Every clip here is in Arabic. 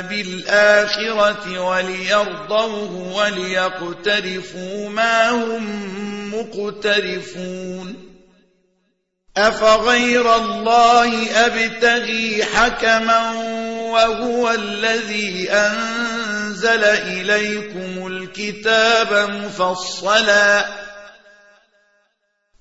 بالآخرة وليرضوه وليقترفوا ما هم مقترفون أفغير الله أبتغي حكما وهو الذي أنزل إليكم الكتاب مفصلا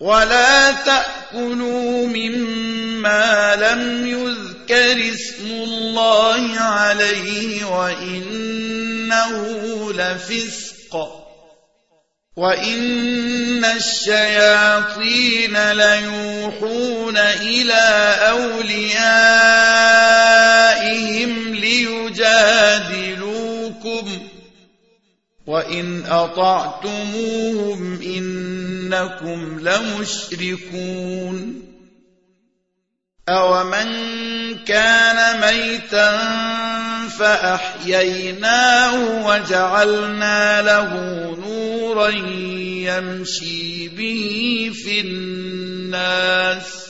ولا تأكلوا مما لم يذكر اسم الله عليه وإنه لفسق وإن الشياطين ليوحون إلى أوليائهم ليجادلوكم وإن أطعتموهم إنكم لمشركون أومن كان ميتا فأحييناه وجعلنا له نورا يمشي به في الناس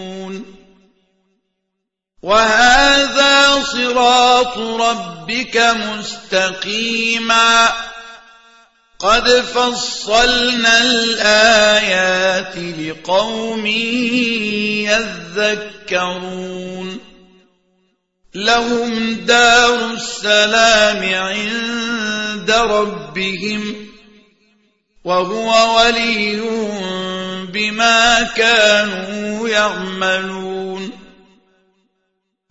وهذا صراط ربك مستقيما. قد فصلنا الآيات لقوم يذكرون. لهم دار السلام عند ربهم وهو ولي بما كانوا يعملون.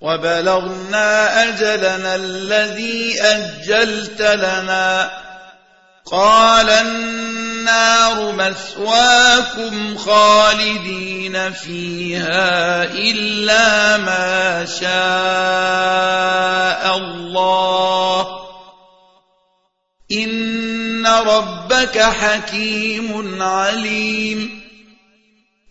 وبلغنا أجلنا الذي أجلت لنا. قال النار مثواكم خالدين فيها إلا ما شاء الله. إن ربك حكيم عليم.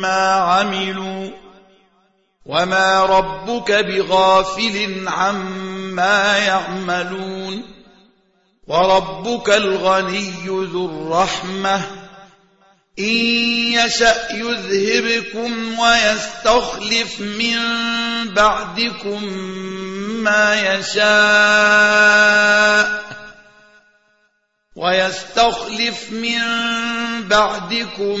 مما عملوا وما ربك بغافل عما يعملون وربك الغني ذو الرحمة إن يشأ يذهبكم ويستخلف من بعدكم ما يشاء ويستخلف من بعدكم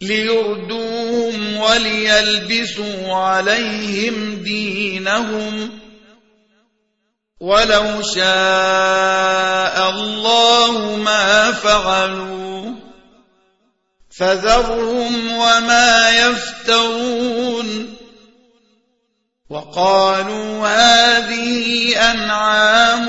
ليردوهم وليلبسوا عليهم دينهم ولو شاء الله ما فعلوا فذرهم وما يفترون وقالوا هذه أنعام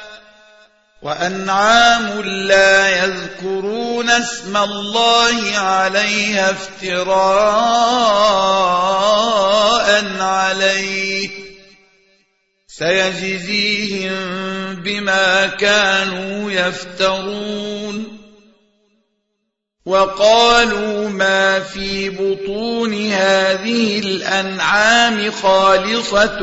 وأنعام لا يذكرون اسم الله عليها افتراء عليه سيجزيهم بما كانوا يفترون وقالوا ما في بطون هذه الأنعام خالصة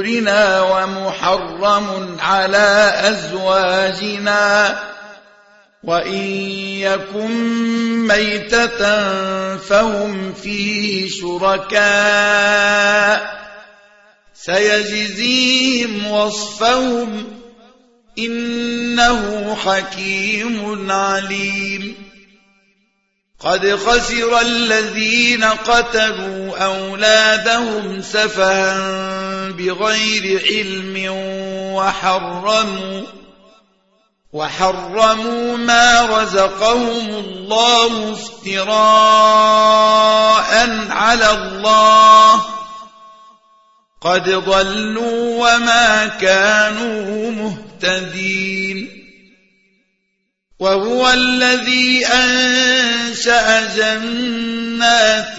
لذكورنا ومحرم على أزواجنا. وإن يكن ميتة فهم فيه شركاء. سيجزيهم وصفهم إنه حكيم عليم. قد خسر الذين قتلوا أولادهم سفها بغير علم وحرموا وحرموا ما رزقهم الله افتراء على الله قد ضلوا وما كانوا مهتدين وهو الذي أنشأ جنات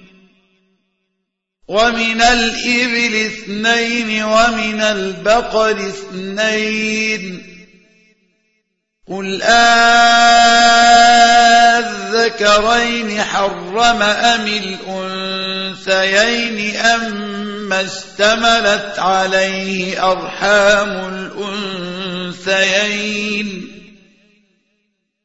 ومن الإبل اثنين ومن البقر اثنين. قل آذكرين حرم أم الأنثيين أما اشتملت عليه أرحام الأنثيين.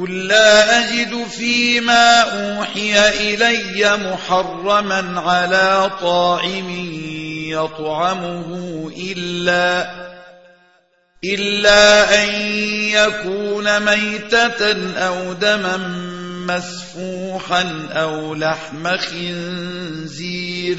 قل لا أجد فيما أوحي إلي محرما على طاعم يطعمه إلا إلا أن يكون ميتة أو دما مسفوحا أو لحم خنزير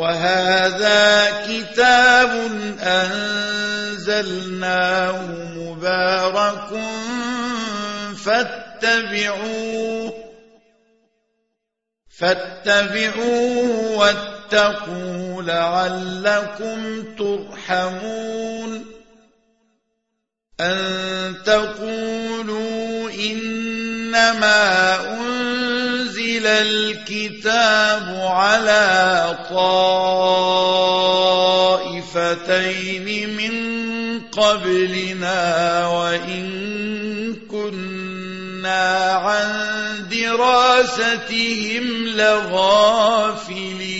وهذا كتاب أنزلناه مبارك فاتبعوه فاتبعوه واتقوا لعلكم ترحمون أن تقولوا إنما أنزل الكتاب على طائفتين من قبلنا وإن كنا عن دراستهم لغافلين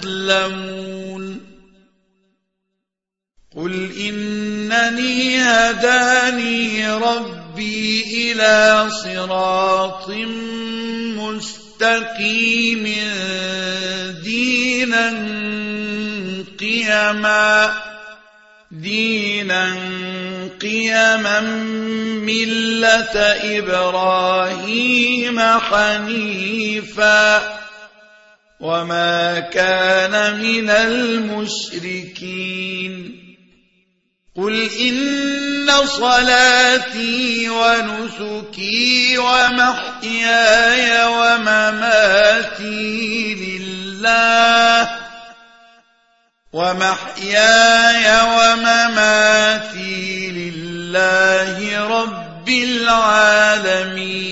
قل إنني هداني ربي إلى صراط مستقيم دينا قيما دينا قيما ملة إبراهيم حنيفا. وما كان من المشركين قل إن صلاتي ونسكي ومحياي ومماتي لله ومحياي ومماتي لله رب العالمين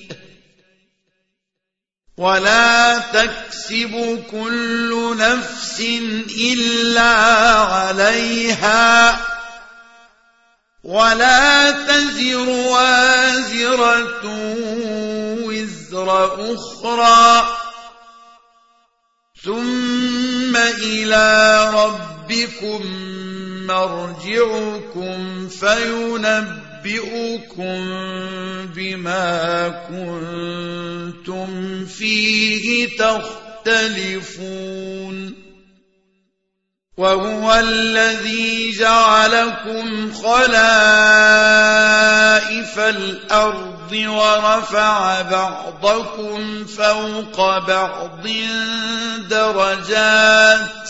ولا تكسب كل نفس إلا عليها ولا تزر وازرة وزر أخرى ثم إلى ربكم مرجعكم فينبئكم بما كنتم فيه تختلفون وهو الذي جعلكم خلائف الأرض ورفع بعضكم فوق بعض درجات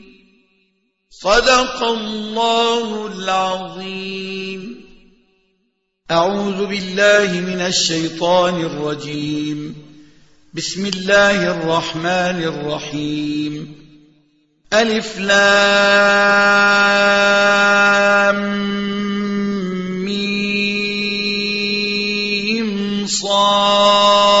صدق الله العظيم. أعوذ بالله من الشيطان الرجيم. بسم الله الرحمن الرحيم. ألف لام ميم صاد.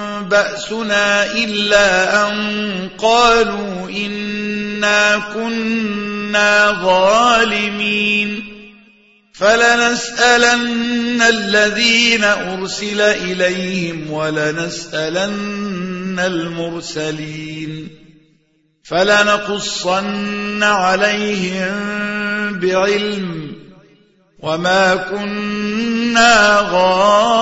بأسنا إلا أن قالوا إنا كنا ظالمين فلنسألن الذين أرسل إليهم ولنسألن المرسلين فلنقصن عليهم بعلم وما كنا غائبين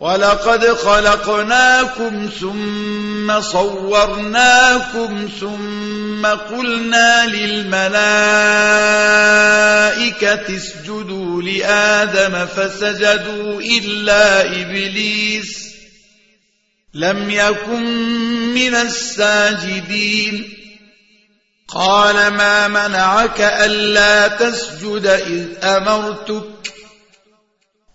ولقد خلقناكم ثم صورناكم ثم قلنا للملائكة اسجدوا لآدم فسجدوا إلا إبليس لم يكن من الساجدين. قال ما منعك ألا تسجد إذ أمرتك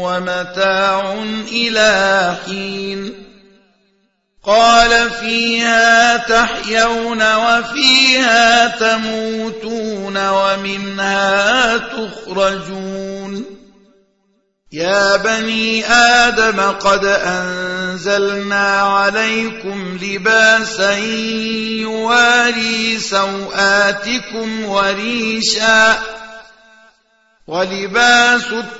ومتاع إلى حين قال فيها تحيون وفيها تموتون ومنها تخرجون. يا بني آدم قد أنزلنا عليكم لباسا يواري سوآتكم وريشا ولباس التقوى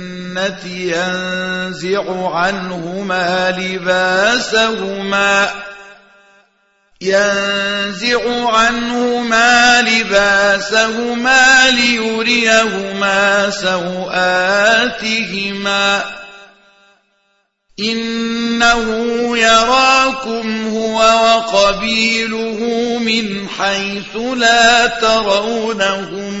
ينزع عنهما لباسهما. ينزع عنهما لباسهما ليريهما سوآتهما. إنه يراكم هو وقبيله من حيث لا ترونهم.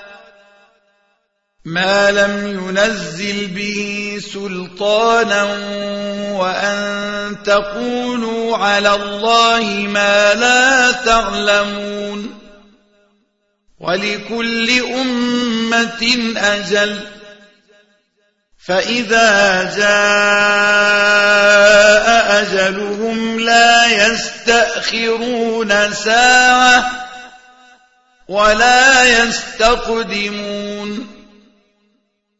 ما لم ينزل به سلطانا وأن تقولوا على الله ما لا تعلمون ولكل أمة أجل فإذا جاء أجلهم لا يستأخرون ساعة ولا يستقدمون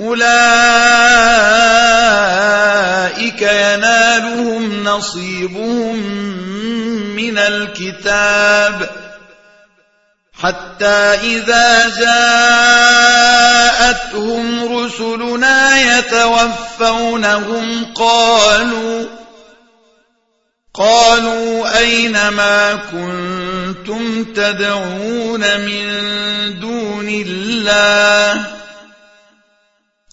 أولئك ينالهم نصيبهم من الكتاب حتى إذا جاءتهم رسلنا يتوفونهم قالوا قالوا أين ما كنتم تدعون من دون الله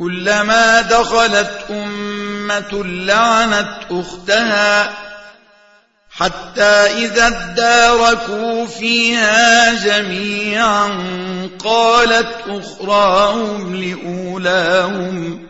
كلما دخلت أمة لعنت أختها حتى إذا اداركوا فيها جميعا قالت أخراهم لأولاهم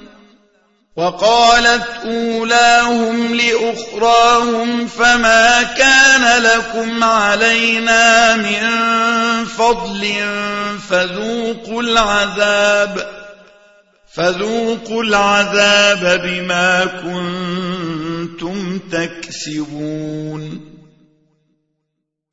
وقالت أولاهم لأخراهم فما كان لكم علينا من فضل فذوقوا العذاب فذوقوا العذاب بما كنتم تكسبون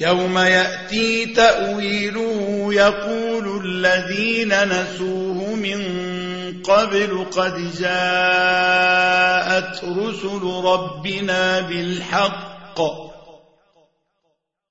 يوم يأتي تأويله يقول الذين نسوه من قبل قد جاءت رسل ربنا بالحق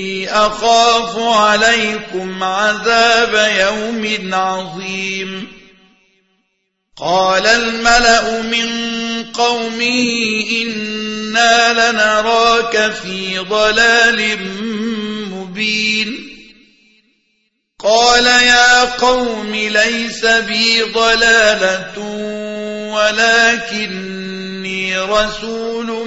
إني أخاف عليكم عذاب يوم عظيم. قال الملأ من قومه إنا لنراك في ضلال مبين. قال يا قوم ليس بي ضلالة ولكني رسول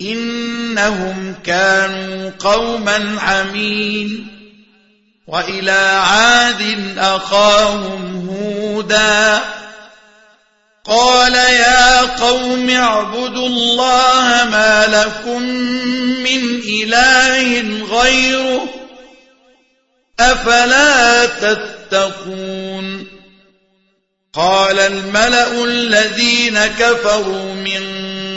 إنهم كانوا قوما عمين وإلى عاد أخاهم هودا قال يا قوم اعبدوا الله ما لكم من إله غيره أفلا تتقون قال الملأ الذين كفروا من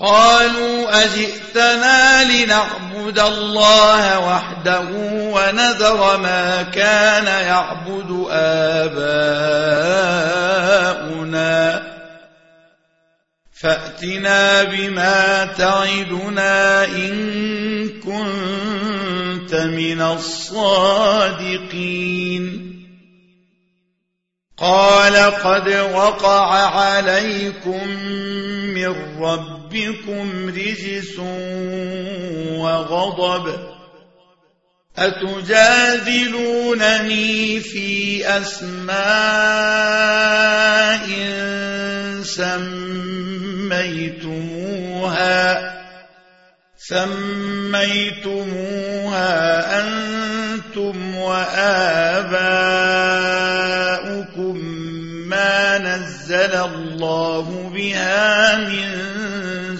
قالوا أجئتنا لنعبد الله وحده ونذر ما كان يعبد آباؤنا. فأتنا بما تعدنا إن كنت من الصادقين. قال قد وقع عليكم من ربكم رجس وغضب أتجادلونني في أسماء سميتموها سميتموها أنتم وآباؤكم ما نزل الله بها من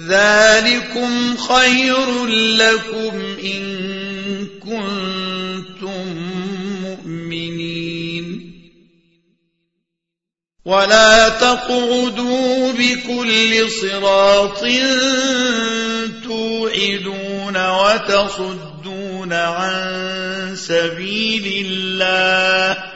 ذلكم خير لكم إن كنتم ولا تقعدوا بكل صراط توعدون وتصدون عن سبيل الله.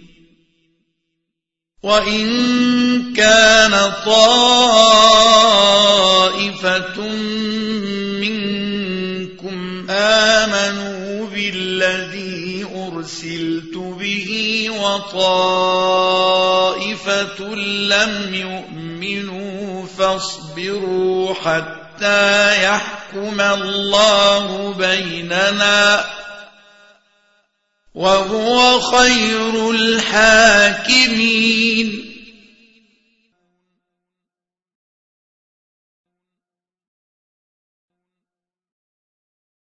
وإن كان طائفة منكم آمنوا بالذي أرسلت به وطائفة لم يؤمنوا فاصبروا حتى يحكم الله بيننا وهو خير الحاكمين